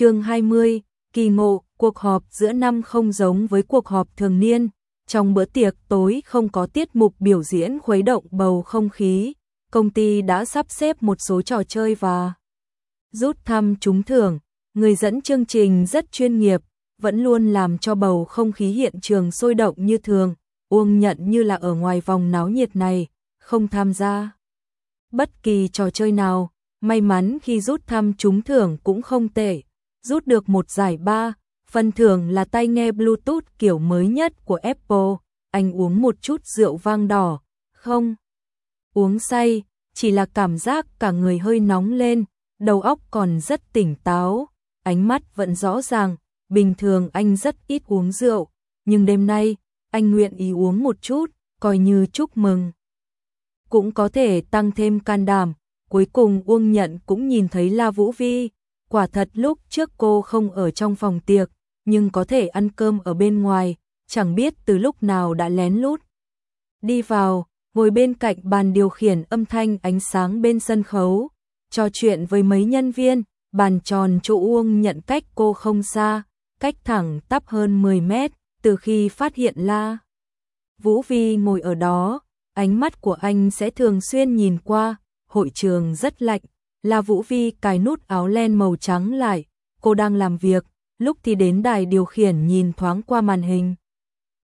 chương 20, kỳ ngộ, cuộc họp giữa năm không giống với cuộc họp thường niên. Trong bữa tiệc tối không có tiết mục biểu diễn khuấy động bầu không khí, công ty đã sắp xếp một số trò chơi và rút thăm trúng thưởng. Người dẫn chương trình rất chuyên nghiệp, vẫn luôn làm cho bầu không khí hiện trường sôi động như thường. Uông nhận như là ở ngoài vòng náo nhiệt này, không tham gia. Bất kỳ trò chơi nào, may mắn khi rút thăm trúng thưởng cũng không tệ, rút được một giải ba, phần thưởng là tai nghe Bluetooth kiểu mới nhất của Apple, anh uống một chút rượu vang đỏ, không. Uống say, chỉ là cảm giác cả người hơi nóng lên, đầu óc còn rất tỉnh táo, ánh mắt vẫn rõ ràng, bình thường anh rất ít uống rượu, nhưng đêm nay, anh nguyện ý uống một chút, coi như chúc mừng. Cũng có thể tăng thêm can đảm, cuối cùng Uông Nhận cũng nhìn thấy La Vũ Vi, quả thật lúc trước cô không ở trong phòng tiệc, nhưng có thể ăn cơm ở bên ngoài, chẳng biết từ lúc nào đã lén lút. Đi vào, ngồi bên cạnh bàn điều khiển âm thanh ánh sáng bên sân khấu, trò chuyện với mấy nhân viên, bàn tròn chỗ Uông Nhận cách cô không xa, cách thẳng tắp hơn 10 mét, từ khi phát hiện La. Vũ Vi ngồi ở đó, ánh mắt của anh sẽ thường xuyên nhìn qua, hội trường rất lạnh, La Vũ Vi cài nút áo len màu trắng lại, cô đang làm việc, lúc thì đến đài điều khiển nhìn thoáng qua màn hình.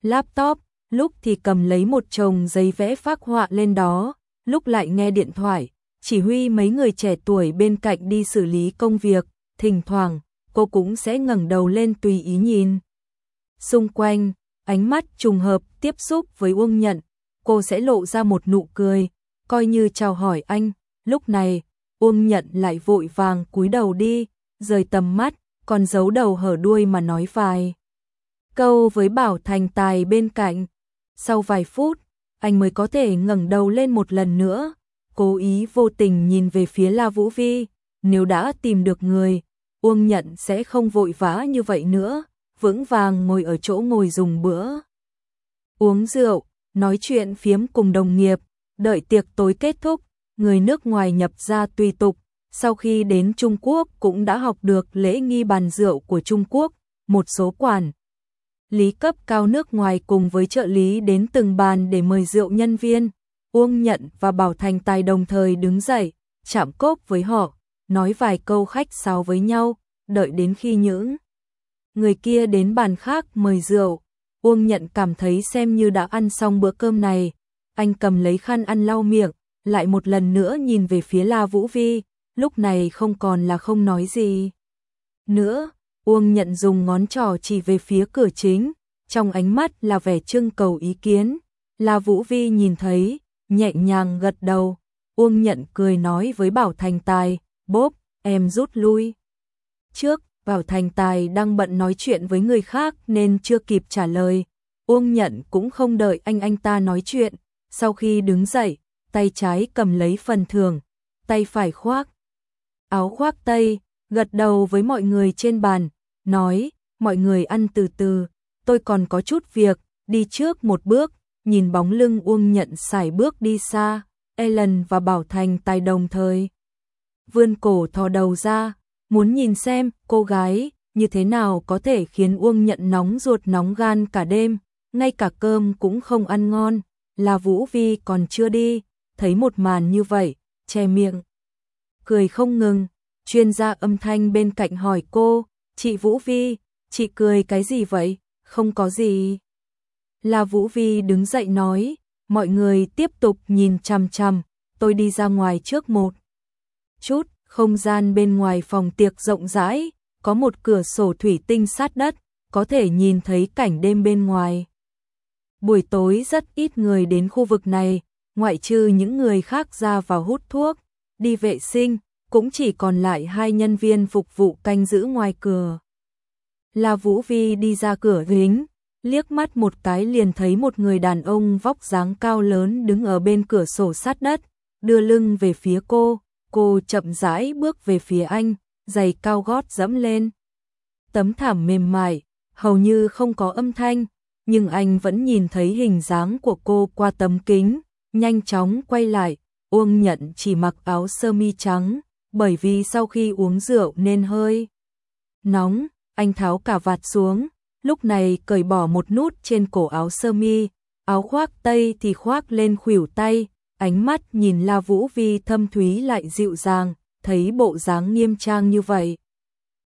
Laptop, lúc thì cầm lấy một chồng giấy vẽ phác họa lên đó, lúc lại nghe điện thoại, chỉ huy mấy người trẻ tuổi bên cạnh đi xử lý công việc, thỉnh thoảng, cô cũng sẽ ngẩng đầu lên tùy ý nhìn. Xung quanh, ánh mắt trùng hợp tiếp xúc với Uông Nhận, cô sẽ lộ ra một nụ cười, coi như chào hỏi anh, lúc này, Uông Nhận lại vội vàng cúi đầu đi, rời tầm mắt, còn giấu đầu hở đuôi mà nói vài. Câu với Bảo Thành Tài bên cạnh, sau vài phút, anh mới có thể ngẩng đầu lên một lần nữa, cố ý vô tình nhìn về phía La Vũ Vi, nếu đã tìm được người, Uông Nhận sẽ không vội vã như vậy nữa, vững vàng ngồi ở chỗ ngồi dùng bữa. Uống rượu, nói chuyện phiếm cùng đồng nghiệp, đợi tiệc tối kết thúc, người nước ngoài nhập ra tùy tục, sau khi đến Trung Quốc cũng đã học được lễ nghi bàn rượu của Trung Quốc, một số quản. Lý cấp cao nước ngoài cùng với trợ lý đến từng bàn để mời rượu nhân viên, Uông Nhận và Bảo Thành Tài đồng thời đứng dậy, chạm cốc với họ, nói vài câu khách sáo với nhau, đợi đến khi những người kia đến bàn khác mời rượu. Uông Nhận cảm thấy xem như đã ăn xong bữa cơm này, anh cầm lấy khăn ăn lau miệng, lại một lần nữa nhìn về phía La Vũ Vi, lúc này không còn là không nói gì. Nữa, Uông nhận dùng ngón trỏ chỉ về phía cửa chính, trong ánh mắt là vẻ trưng cầu ý kiến. La Vũ Vi nhìn thấy, nhẹ nhàng gật đầu. Uông nhận cười nói với Bảo Thành Tài, bốp, em rút lui. Trước, Bảo Thành Tài đang bận nói chuyện với người khác nên chưa kịp trả lời. Uông nhận cũng không đợi anh anh ta nói chuyện. Sau khi đứng dậy, tay trái cầm lấy phần thưởng, tay phải khoác. Áo khoác tây, gật đầu với mọi người trên bàn, nói, mọi người ăn từ từ, tôi còn có chút việc, đi trước một bước, nhìn bóng lưng Uông nhận xài bước đi xa, Ellen và Bảo Thành tài đồng thời. Vươn cổ thò đầu ra, muốn nhìn xem cô gái như thế nào có thể khiến Uông nhận nóng ruột nóng gan cả đêm, ngay cả cơm cũng không ăn ngon, là Vũ Vi còn chưa đi, thấy một màn như vậy, che miệng. Cười không ngừng, chuyên gia âm thanh bên cạnh hỏi cô, chị Vũ Vi, chị cười cái gì vậy, không có gì. Là Vũ Vi đứng dậy nói, mọi người tiếp tục nhìn chằm chằm, tôi đi ra ngoài trước một chút, không gian bên ngoài phòng tiệc rộng rãi, có một cửa sổ thủy tinh sát đất, có thể nhìn thấy cảnh đêm bên ngoài. Buổi tối rất ít người đến khu vực này, ngoại trừ những người khác ra vào hút thuốc, đi vệ sinh, cũng chỉ còn lại hai nhân viên phục vụ canh giữ ngoài cửa. La Vũ Vi đi ra cửa gính, liếc mắt một cái liền thấy một người đàn ông vóc dáng cao lớn đứng ở bên cửa sổ sát đất, đưa lưng về phía cô, cô chậm rãi bước về phía anh, giày cao gót dẫm lên. Tấm thảm mềm mại, hầu như không có âm thanh, nhưng anh vẫn nhìn thấy hình dáng của cô qua tấm kính, nhanh chóng quay lại, Uông Nhận chỉ mặc áo sơ mi trắng, bởi vì sau khi uống rượu nên hơi nóng, anh tháo cả vạt xuống, lúc này cởi bỏ một nút trên cổ áo sơ mi, áo khoác tây thì khoác lên khuỷu tay, ánh mắt nhìn La Vũ Vi thâm thúy lại dịu dàng, thấy bộ dáng nghiêm trang như vậy.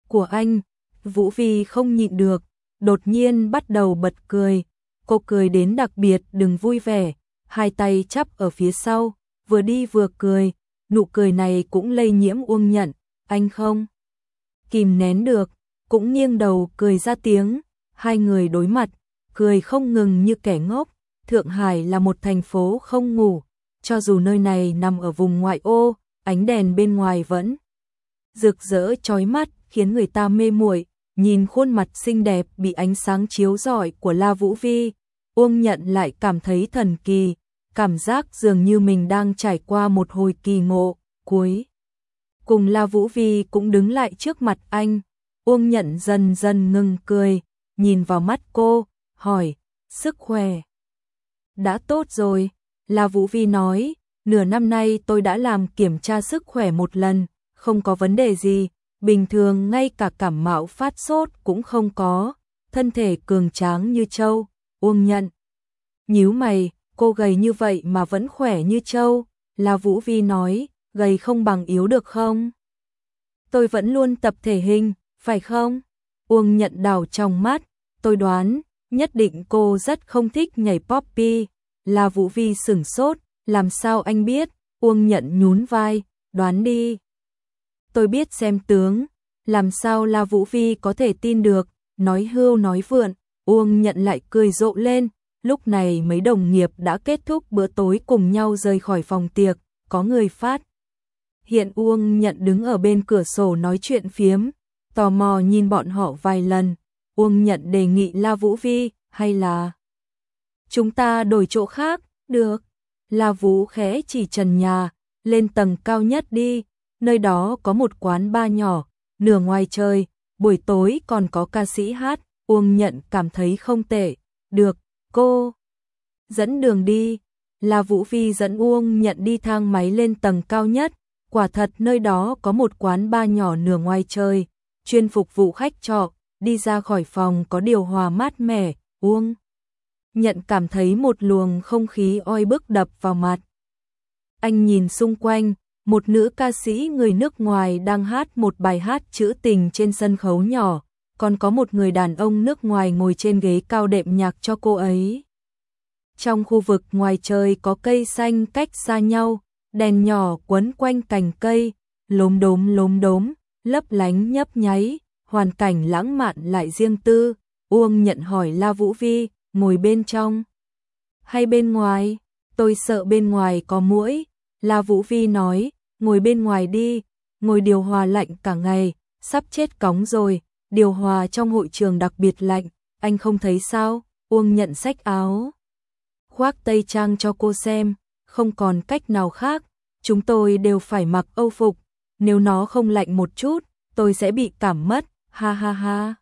Của anh, Vũ Vi không nhịn được, đột nhiên bắt đầu bật cười, cô cười đến đặc biệt đừng vui vẻ, hai tay chắp ở phía sau, vừa đi vừa cười, nụ cười này cũng lây nhiễm Uông Nhận, anh không kìm nén được, cũng nghiêng đầu cười ra tiếng, hai người đối mặt, cười không ngừng như kẻ ngốc. Thượng Hải là một thành phố không ngủ, cho dù nơi này nằm ở vùng ngoại ô, ánh đèn bên ngoài vẫn rực rỡ chói mắt, khiến người ta mê muội. Nhìn khuôn mặt xinh đẹp bị ánh sáng chiếu rọi của La Vũ Vi, Uông Nhận lại cảm thấy thần kỳ, cảm giác dường như mình đang trải qua một hồi kỳ ngộ, cuối. Cùng La Vũ Vi cũng đứng lại trước mặt anh, Uông Nhận dần dần ngừng cười, nhìn vào mắt cô, hỏi, sức khỏe. Đã tốt rồi, La Vũ Vi nói, nửa năm nay tôi đã làm kiểm tra sức khỏe một lần, không có vấn đề gì, bình thường ngay cả cảm mạo phát sốt cũng không có, thân thể cường tráng như trâu, Uông Nhận. Nhíu mày, cô gầy như vậy mà vẫn khỏe như trâu, La Vũ Vi nói, gầy không bằng yếu được không? Tôi vẫn luôn tập thể hình, phải không? Uông nhận đào trong mắt, tôi đoán, nhất định cô rất không thích nhảy poppy. Là Vũ Vi sửng sốt, làm sao anh biết? Uông nhận nhún vai, đoán đi. Tôi biết xem tướng, làm sao La Vũ Vi có thể tin được, nói hưu nói vượn, Uông nhận lại cười rộ lên. Lúc này mấy đồng nghiệp đã kết thúc bữa tối cùng nhau rời khỏi phòng tiệc, có người phát. Hiện Uông nhận đứng ở bên cửa sổ nói chuyện phiếm, tò mò nhìn bọn họ vài lần. Uông nhận đề nghị La Vũ Vi, hay là chúng ta đổi chỗ khác, được. La Vũ khẽ chỉ trần nhà, lên tầng cao nhất đi, nơi đó có một quán ba nhỏ, nửa ngoài trời, buổi tối còn có ca sĩ hát, Uông nhận cảm thấy không tệ, được, cô. Dẫn đường đi, là Vũ phi dẫn Uông nhận đi thang máy lên tầng cao nhất, quả thật nơi đó có một quán ba nhỏ nửa ngoài trời, chuyên phục vụ khách trọ, đi ra khỏi phòng có điều hòa mát mẻ, uông. Nhận cảm thấy một luồng không khí oi bức đập vào mặt. Anh nhìn xung quanh, một nữ ca sĩ người nước ngoài đang hát một bài hát trữ tình trên sân khấu nhỏ, còn có một người đàn ông nước ngoài ngồi trên ghế cao đệm nhạc cho cô ấy. Trong khu vực ngoài trời có cây xanh cách xa nhau, đèn nhỏ quấn quanh cành cây, lốm đốm lốm đốm, lấp lánh nhấp nháy, hoàn cảnh lãng mạn lại riêng tư. Uông nhận hỏi La Vũ Vi, ngồi bên trong hay bên ngoài? Tôi sợ bên ngoài có muỗi. La Vũ Vi nói, ngồi bên ngoài đi, ngồi điều hòa lạnh cả ngày, sắp chết cóng rồi, điều hòa trong hội trường đặc biệt lạnh, anh không thấy sao? Uông nhận sách áo, khoác tây trang cho cô xem, không còn cách nào khác, chúng tôi đều phải mặc âu phục, nếu nó không lạnh một chút, tôi sẽ bị cảm mất, ha ha ha.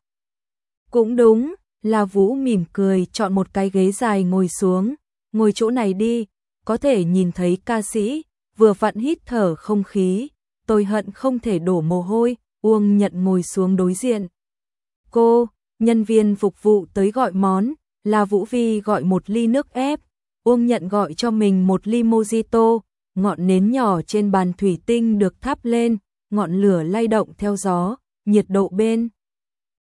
Cũng đúng, La Vũ mỉm cười chọn một cái ghế dài ngồi xuống, ngồi chỗ này đi, có thể nhìn thấy ca sĩ, vừa vặn hít thở không khí, tôi hận không thể đổ mồ hôi, Uông nhận ngồi xuống đối diện. Cô, nhân viên phục vụ tới gọi món, là Vũ Vi gọi một ly nước ép, Uông nhận gọi cho mình một ly mojito, ngọn nến nhỏ trên bàn thủy tinh được thắp lên, ngọn lửa lay động theo gió, nhiệt độ bên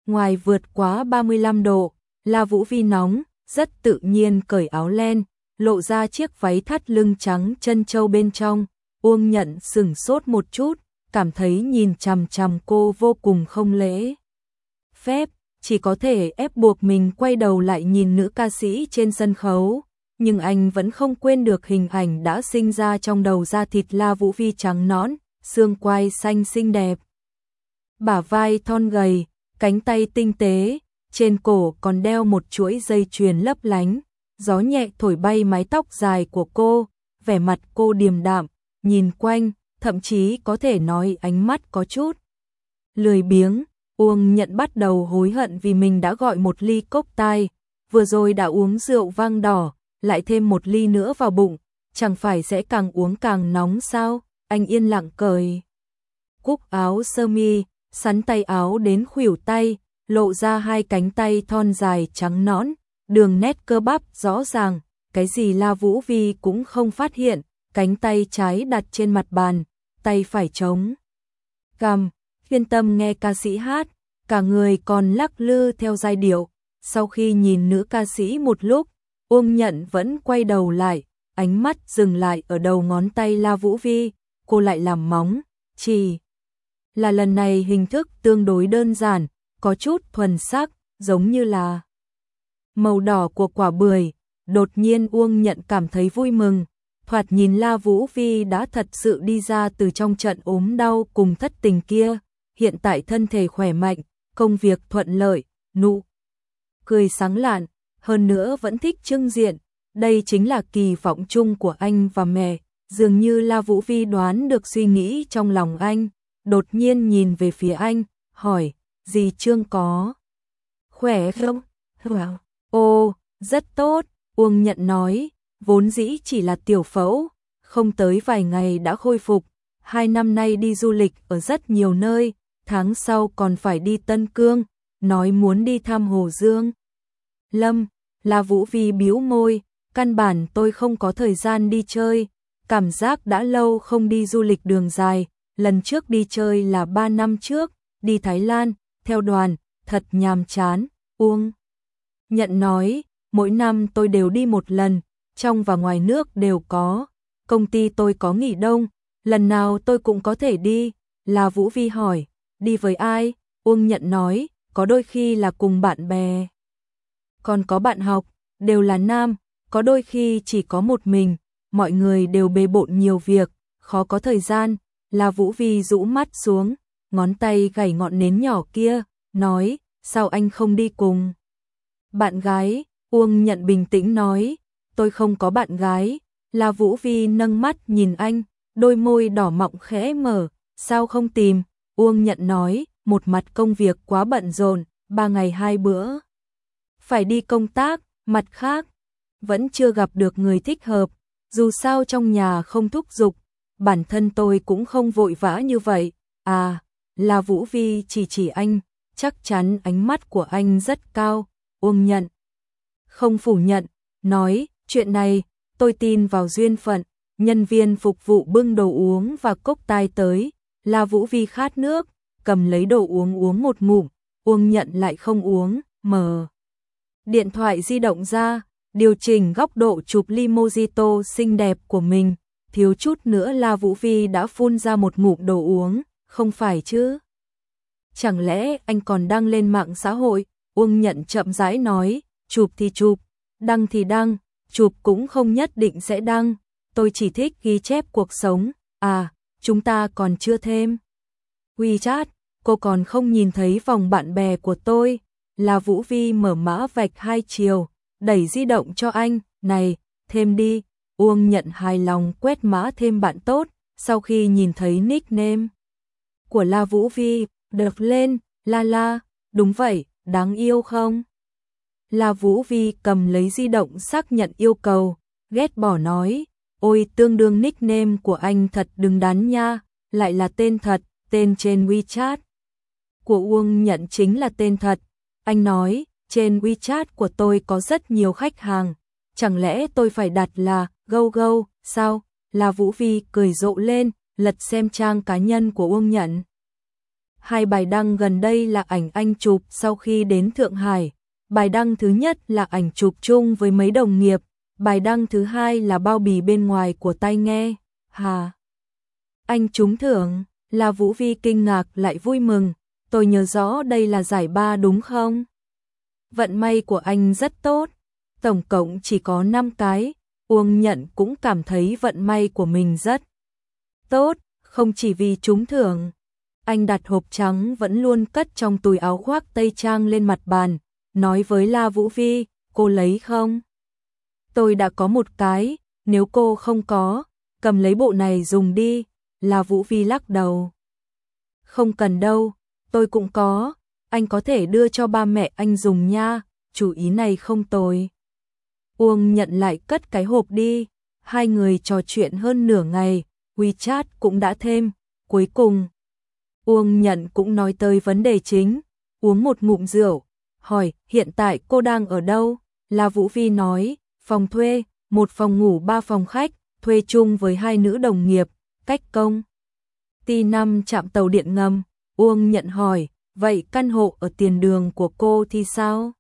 ngoài vượt quá 35 độ, La Vũ Vi nóng, rất tự nhiên cởi áo len, lộ ra chiếc váy thắt lưng trắng chân trâu bên trong, Uông nhận sừng sốt một chút, cảm thấy nhìn chằm chằm cô vô cùng không lễ. Phép, chỉ có thể ép buộc mình quay đầu lại nhìn nữ ca sĩ trên sân khấu, nhưng anh vẫn không quên được hình ảnh đã sinh ra trong đầu da thịt La Vũ Vi trắng nõn, xương quai xanh xinh đẹp. Bả vai thon gầy, cánh tay tinh tế, trên cổ còn đeo một chuỗi dây chuyền lấp lánh, gió nhẹ thổi bay mái tóc dài của cô, vẻ mặt cô điềm đạm, nhìn quanh, thậm chí có thể nói ánh mắt có chút. Lười biếng, Uông nhận bắt đầu hối hận vì mình đã gọi một ly cốc tai, vừa rồi đã uống rượu vang đỏ, lại thêm một ly nữa vào bụng, chẳng phải sẽ càng uống càng nóng sao? Anh yên lặng cười. Cúc áo sơ mi, sắn tay áo đến khuỷu tay, lộ ra hai cánh tay thon dài trắng nõn, đường nét cơ bắp rõ ràng, cái gì La Vũ Vi cũng không phát hiện, cánh tay trái đặt trên mặt bàn, tay phải trống. Cầm, phiên tâm nghe ca sĩ hát, cả người còn lắc lư theo giai điệu, sau khi nhìn nữ ca sĩ một lúc, Uông Nhận vẫn quay đầu lại, ánh mắt dừng lại ở đầu ngón tay La Vũ Vi, cô lại làm móng, chỉ là lần này hình thức tương đối đơn giản, có chút thuần sắc, giống như là màu đỏ của quả bưởi. Đột nhiên Uông Nhận cảm thấy vui mừng, thoạt nhìn La Vũ Vi đã thật sự đi ra từ trong trận ốm đau cùng thất tình kia, hiện tại thân thể khỏe mạnh, công việc thuận lợi, nụ cười sáng lạn, hơn nữa vẫn thích trưng diện, đây chính là kỳ vọng chung của anh và mẹ, dường như La Vũ Vi đoán được suy nghĩ trong lòng anh, đột nhiên nhìn về phía anh, hỏi, gì Trương có? Khỏe không? Wow. Ô, rất tốt, Uông nhận nói, vốn dĩ chỉ là tiểu phẫu, không tới vài ngày đã khôi phục, hai năm nay đi du lịch ở rất nhiều nơi, tháng sau còn phải đi Tân Cương, nói muốn đi thăm Hồ Dương. Lâm, là Vũ Vi biếu môi, căn bản tôi không có thời gian đi chơi, cảm giác đã lâu không đi du lịch đường dài, lần trước đi chơi là 3 năm trước, đi Thái Lan, theo đoàn, thật nhàm chán, uông. Nhận nói, mỗi năm tôi đều đi một lần, trong và ngoài nước đều có, công ty tôi có nghỉ đông, lần nào tôi cũng có thể đi, là Vũ Vi hỏi, đi với ai? Uông Nhận nói, có đôi khi là cùng bạn bè. Còn có bạn học, đều là nam, có đôi khi chỉ có một mình, mọi người đều bề bộn nhiều việc, khó có thời gian, là Vũ Vi rũ mắt xuống, ngón tay gảy ngọn nến nhỏ kia, nói, sao anh không đi cùng? Bạn gái, Uông nhận bình tĩnh nói, tôi không có bạn gái, là Vũ Vi nâng mắt nhìn anh, đôi môi đỏ mọng khẽ mở, sao không tìm? Uông nhận nói, một mặt công việc quá bận rộn, ba ngày hai bữa. Phải đi công tác, mặt khác, vẫn chưa gặp được người thích hợp, dù sao trong nhà không thúc giục, bản thân tôi cũng không vội vã như vậy. À, là Vũ Vi chỉ chỉ anh, chắc chắn ánh mắt của anh rất cao, Uông nhận. Không phủ nhận, nói, chuyện này, tôi tin vào duyên phận, nhân viên phục vụ bưng đồ uống và cốc tai tới, là Vũ Vi khát nước, cầm lấy đồ uống uống một ngụm, Uông nhận lại không uống, mở. Điện thoại di động ra, điều chỉnh góc độ chụp ly mojito xinh đẹp của mình, thiếu chút nữa là Vũ Vi đã phun ra một ngụm đồ uống, không phải chứ? Chẳng lẽ anh còn đăng lên mạng xã hội? Uông nhận chậm rãi nói, chụp thì chụp, đăng thì đăng, chụp cũng không nhất định sẽ đăng, tôi chỉ thích ghi chép cuộc sống, à, chúng ta còn chưa thêm. WeChat, cô còn không nhìn thấy vòng bạn bè của tôi, là Vũ Vi mở mã vạch hai chiều, đẩy di động cho anh, này, thêm đi, Uông nhận hài lòng quét mã thêm bạn tốt, sau khi nhìn thấy nickname của La Vũ Vi, được lên, la la, đúng vậy, đáng yêu không? La Vũ Vi cầm lấy di động xác nhận yêu cầu, ghét bỏ nói, ôi tương đương nickname của anh thật đừng đắn nha, lại là tên thật, tên trên WeChat. Của Uông nhận chính là tên thật, anh nói, trên WeChat của tôi có rất nhiều khách hàng, chẳng lẽ tôi phải đặt là gâu gâu, sao? là Vũ Vi cười rộ lên, lật xem trang cá nhân của Uông Nhận. Hai bài đăng gần đây là ảnh anh chụp sau khi đến Thượng Hải. Bài đăng thứ nhất là ảnh chụp chung với mấy đồng nghiệp, bài đăng thứ hai là bao bì bên ngoài của tai nghe. Hà! Anh trúng thưởng, là Vũ Vi kinh ngạc lại vui mừng, tôi nhớ rõ đây là giải ba đúng không? Vận may của anh rất tốt, tổng cộng chỉ có 5 cái, Uông Nhận cũng cảm thấy vận may của mình rất tốt, không chỉ vì trúng thưởng. Anh đặt hộp trắng vẫn luôn cất trong túi áo khoác tây trang lên mặt bàn, nói với La Vũ Vi, cô lấy không? Tôi đã có một cái, nếu cô không có, cầm lấy bộ này dùng đi, là Vũ Vi lắc đầu. Không cần đâu, tôi cũng có, anh có thể đưa cho ba mẹ anh dùng nha, chủ ý này không tồi. Uông nhận lại cất cái hộp đi, hai người trò chuyện hơn nửa ngày, WeChat cũng đã thêm, cuối cùng Uông nhận cũng nói tới vấn đề chính, uống một ngụm rượu, hỏi hiện tại cô đang ở đâu? là Vũ Vi nói, phòng thuê, một phòng ngủ ba phòng khách, thuê chung với hai nữ đồng nghiệp, cách công. Ti năm chạm tàu điện ngầm, Uông nhận hỏi, vậy căn hộ ở tiền đường của cô thì sao?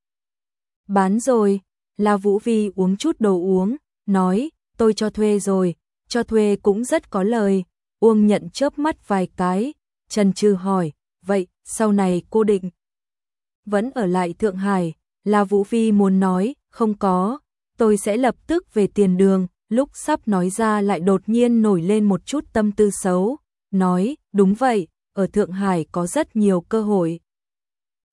Bán rồi, La Vũ Vi uống chút đồ uống, nói, tôi cho thuê rồi, cho thuê cũng rất có lời. Uông nhận chớp mắt vài cái, Trần Trư hỏi, vậy sau này cô định vẫn ở lại Thượng Hải, La Vũ Vi muốn nói, không có, tôi sẽ lập tức về tiền đường, lúc sắp nói ra lại đột nhiên nổi lên một chút tâm tư xấu, nói, đúng vậy, ở Thượng Hải có rất nhiều cơ hội.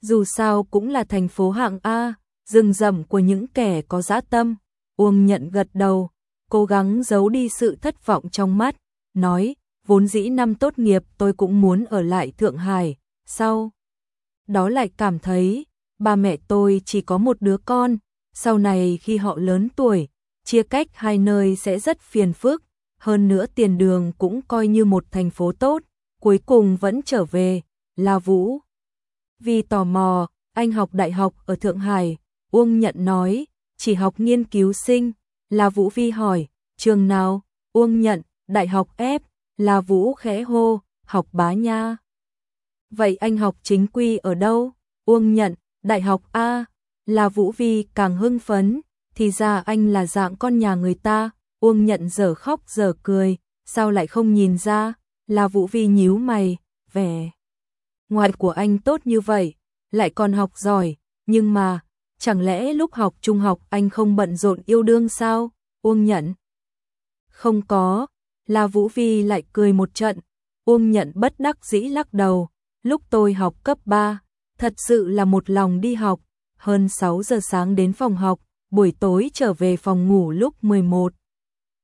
Dù sao cũng là thành phố hạng A, rừng rậm của những kẻ có dã tâm, Uông nhận gật đầu, cố gắng giấu đi sự thất vọng trong mắt, nói, vốn dĩ năm tốt nghiệp tôi cũng muốn ở lại Thượng Hải, sau đó lại cảm thấy, ba mẹ tôi chỉ có một đứa con, sau này khi họ lớn tuổi, chia cách hai nơi sẽ rất phiền phức, hơn nữa tiền đường cũng coi như một thành phố tốt, cuối cùng vẫn trở về, La Vũ. Vì tò mò, anh học đại học ở Thượng Hải, Uông Nhận nói, chỉ học nghiên cứu sinh, La Vũ Vi hỏi, trường nào, Uông Nhận, đại học F, La Vũ khẽ hô, học bá nha. Vậy anh học chính quy ở đâu? Uông Nhận, đại học A, La Vũ Vi càng hưng phấn, thì ra anh là dạng con nhà người ta, Uông Nhận giờ khóc giờ cười, sao lại không nhìn ra, La Vũ Vi nhíu mày, vẻ ngoại của anh tốt như vậy, lại còn học giỏi, nhưng mà, chẳng lẽ lúc học trung học anh không bận rộn yêu đương sao? Uông Nhận. Không có, La Vũ Vi lại cười một trận, Uông Nhận bất đắc dĩ lắc đầu, lúc tôi học cấp 3, thật sự là một lòng đi học, hơn 6 giờ sáng đến phòng học, buổi tối trở về phòng ngủ lúc 11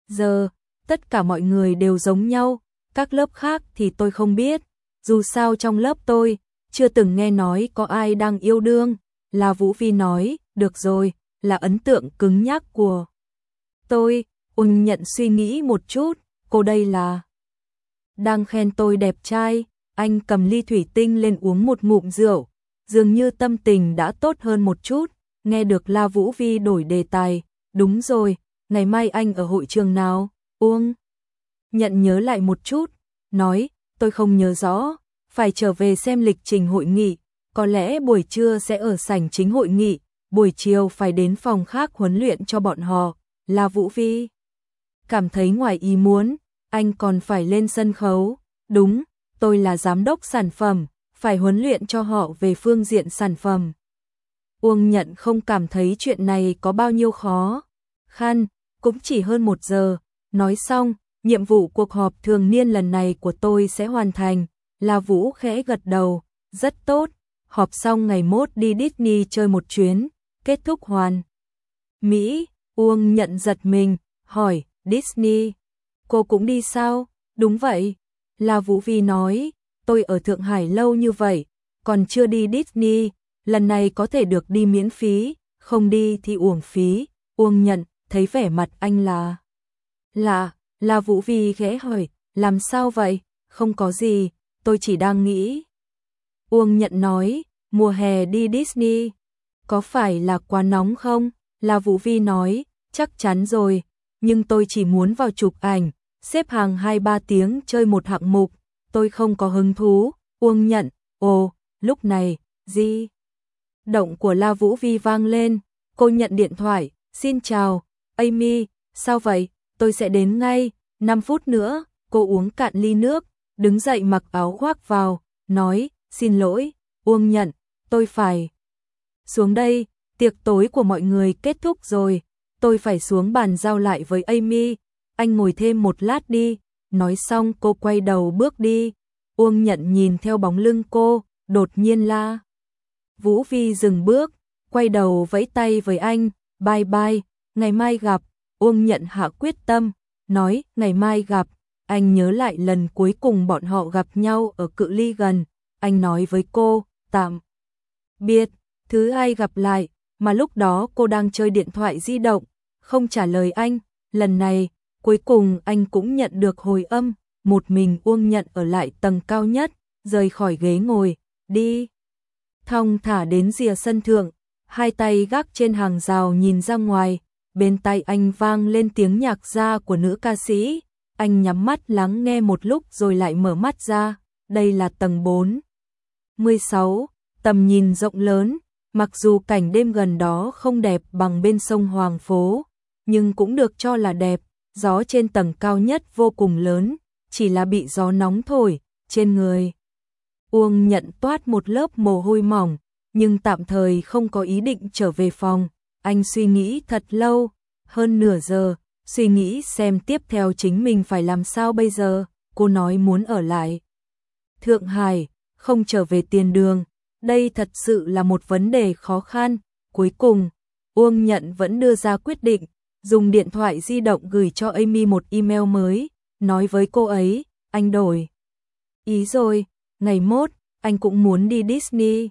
giờ, tất cả mọi người đều giống nhau, các lớp khác thì tôi không biết, dù sao trong lớp tôi, chưa từng nghe nói có ai đang yêu đương, là Vũ Vi nói, được rồi, là ấn tượng cứng nhắc của tôi, Ung nhận suy nghĩ một chút, cô đây là? Đang khen tôi đẹp trai, anh cầm ly thủy tinh lên uống một ngụm rượu, dường như tâm tình đã tốt hơn một chút, nghe được La Vũ Vi đổi đề tài, đúng rồi, ngày mai anh ở hội trường nào, Uông. Nhận nhớ lại một chút, nói, tôi không nhớ rõ, phải trở về xem lịch trình hội nghị, có lẽ buổi trưa sẽ ở sảnh chính hội nghị, buổi chiều phải đến phòng khác huấn luyện cho bọn họ, La Vũ Vi. Cảm thấy ngoài ý muốn, anh còn phải lên sân khấu, đúng, tôi là giám đốc sản phẩm, phải huấn luyện cho họ về phương diện sản phẩm. Uông nhận không cảm thấy chuyện này có bao nhiêu khó. Khăn, cũng chỉ hơn một giờ. Nói xong, nhiệm vụ cuộc họp thường niên lần này của tôi sẽ hoàn thành. La Vũ khẽ gật đầu, rất tốt. Họp xong ngày mốt đi Disney chơi một chuyến, kết thúc hoàn. Mỹ, Uông nhận giật mình, hỏi, Disney, cô cũng đi sao? Đúng vậy. La Vũ Vi nói, tôi ở Thượng Hải lâu như vậy, còn chưa đi Disney, lần này có thể được đi miễn phí, không đi thì uổng phí. Uông nhận, thấy vẻ mặt anh là... Là, là Vũ Vi ghé hỏi, làm sao vậy? Không có gì, tôi chỉ đang nghĩ. Uông nhận nói, mùa hè đi Disney, có phải là quá nóng không? Là Vũ Vi nói, chắc chắn rồi, nhưng tôi chỉ muốn vào chụp ảnh, xếp hàng 2-3 tiếng chơi một hạng mục, tôi không có hứng thú, Uông nhận, ồ, lúc này, gì? Động của La Vũ Vi vang lên, cô nhận điện thoại, xin chào, Amy, sao vậy, tôi sẽ đến ngay, 5 phút nữa, cô uống cạn ly nước, đứng dậy mặc áo khoác vào, nói, xin lỗi, Uông nhận, tôi phải xuống đây, tiệc tối của mọi người kết thúc rồi, tôi phải xuống bàn giao lại với Amy, anh ngồi thêm một lát đi, nói xong cô quay đầu bước đi, Uông nhận nhìn theo bóng lưng cô, đột nhiên la. Vũ Vi dừng bước, quay đầu vẫy tay với anh, bye bye, ngày mai gặp, Uông nhận hạ quyết tâm, nói ngày mai gặp, anh nhớ lại lần cuối cùng bọn họ gặp nhau ở cự ly gần, anh nói với cô, tạm biệt, thứ hai gặp lại, mà lúc đó cô đang chơi điện thoại di động, không trả lời anh, lần này, cuối cùng anh cũng nhận được hồi âm, một mình Uông nhận ở lại tầng cao nhất, rời khỏi ghế ngồi, đi. Thong thả đến rìa sân thượng, hai tay gác trên hàng rào nhìn ra ngoài, bên tai anh vang lên tiếng nhạc ra của nữ ca sĩ, anh nhắm mắt lắng nghe một lúc rồi lại mở mắt ra, đây là tầng 4. 16, tầm nhìn rộng lớn, mặc dù cảnh đêm gần đó không đẹp bằng bên sông Hoàng Phố, nhưng cũng được cho là đẹp, gió trên tầng cao nhất vô cùng lớn, chỉ là bị gió nóng thổi, trên người. Uông nhận toát một lớp mồ hôi mỏng, nhưng tạm thời không có ý định trở về phòng, anh suy nghĩ thật lâu, hơn nửa giờ, suy nghĩ xem tiếp theo chính mình phải làm sao bây giờ, cô nói muốn ở lại. Thượng Hải, không trở về tiền đường, đây thật sự là một vấn đề khó khăn, cuối cùng, Uông Nhận vẫn đưa ra quyết định, dùng điện thoại di động gửi cho Amy một email mới, nói với cô ấy, anh đổi. Ý rồi, ngày mốt, anh cũng muốn đi Disney.